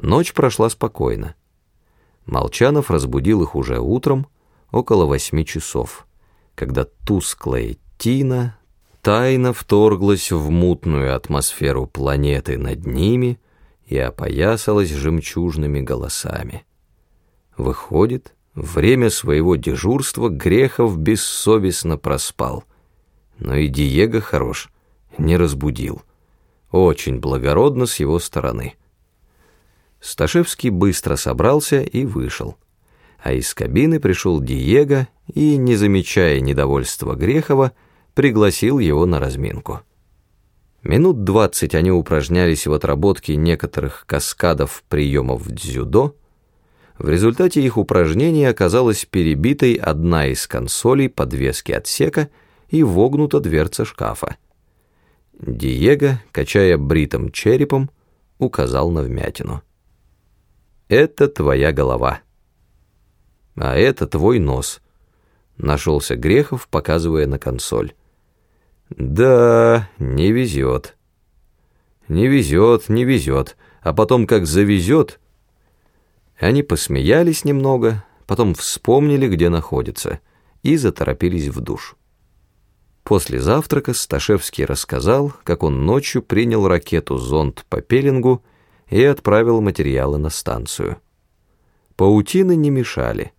Ночь прошла спокойно. Молчанов разбудил их уже утром, около восьми часов, когда тусклая тина тайно вторглась в мутную атмосферу планеты над ними и опоясалась жемчужными голосами. Выходит, время своего дежурства Грехов бессовестно проспал. Но и Диего хорош, не разбудил. Очень благородно с его стороны. Сташевский быстро собрался и вышел. А из кабины пришел Диего и, не замечая недовольства Грехова, пригласил его на разминку. Минут двадцать они упражнялись в отработке некоторых каскадов приемов дзюдо. В результате их упражнений оказалась перебитой одна из консолей подвески отсека и вогнута дверца шкафа. Диего, качая бритым черепом, указал на вмятину. Это твоя голова. А это твой нос. Нашелся Грехов, показывая на консоль. Да, не везет. Не везет, не везет. А потом как завезет. Они посмеялись немного, потом вспомнили, где находится, и заторопились в душ. После завтрака Сташевский рассказал, как он ночью принял ракету-зонд по пеленгу и отправил материалы на станцию. Паутины не мешали,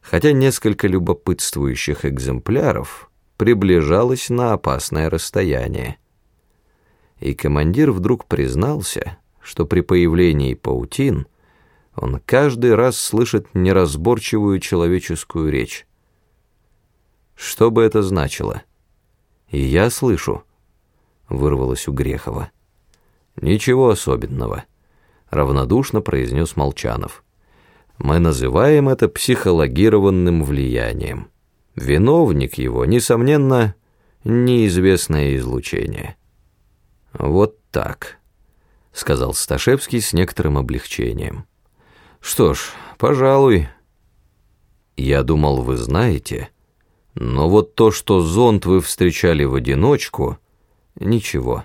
хотя несколько любопытствующих экземпляров приближалось на опасное расстояние. И командир вдруг признался, что при появлении паутин он каждый раз слышит неразборчивую человеческую речь. Что бы это значило? И я слышу, вырвалось у Грехова. Ничего особенного равнодушно произнес Молчанов. Мы называем это психологированным влиянием. Виновник его, несомненно, неизвестное излучение. Вот так, сказал Сташевский с некоторым облегчением. Что ж, пожалуй. Я думал, вы знаете, но вот то, что зонт вы встречали в одиночку, ничего.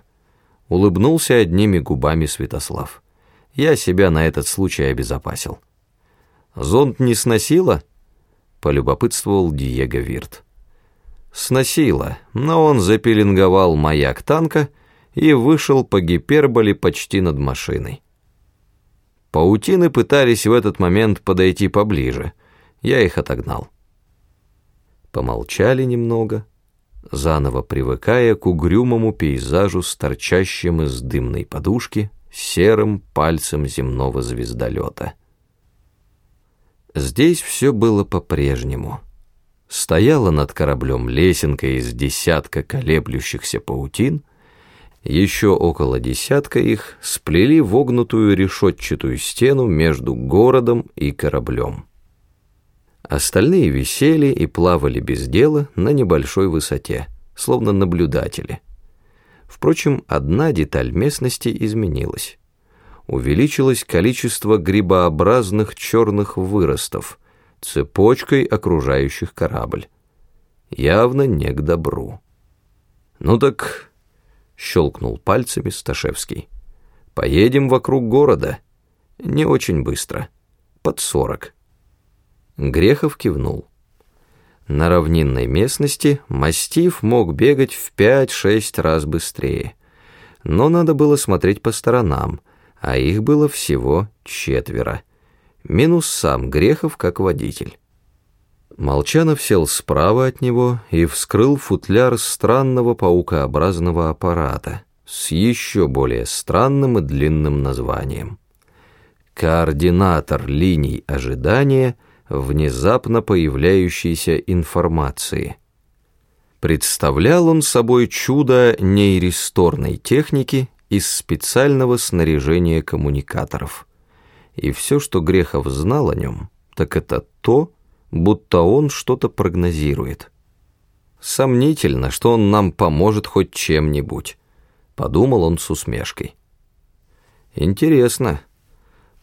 Улыбнулся одними губами Святослав. Я себя на этот случай обезопасил. «Зонт не сносило?» — полюбопытствовал Диего Вирт. «Сносило, но он запеленговал маяк танка и вышел по гиперболе почти над машиной. Паутины пытались в этот момент подойти поближе. Я их отогнал. Помолчали немного, заново привыкая к угрюмому пейзажу с торчащим из дымной подушки — серым пальцем земного звездолета. Здесь все было по-прежнему. Стояла над кораблем лесенка из десятка колеблющихся паутин, еще около десятка их сплели вогнутую решетчатую стену между городом и кораблем. Остальные висели и плавали без дела на небольшой высоте, словно наблюдатели — Впрочем, одна деталь местности изменилась. Увеличилось количество грибообразных черных выростов, цепочкой окружающих корабль. Явно не к добру. «Ну так...» — щелкнул пальцами Сташевский. «Поедем вокруг города. Не очень быстро. Под сорок». Грехов кивнул. На равнинной местности мастиф мог бегать в 5-6 раз быстрее. Но надо было смотреть по сторонам, а их было всего четверо. Минус сам Грехов как водитель. Молчанов сел справа от него и вскрыл футляр странного паукообразного аппарата с еще более странным и длинным названием. Координатор линий ожидания — внезапно появляющейся информации. Представлял он собой чудо нейристорной техники из специального снаряжения коммуникаторов. И все, что Грехов знал о нем, так это то, будто он что-то прогнозирует. Сомнительно, что он нам поможет хоть чем-нибудь, подумал он с усмешкой. Интересно,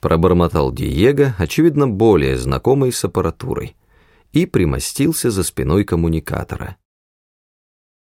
пробормотал Диего, очевидно более знакомый с аппаратурой, и примостился за спиной коммуникатора.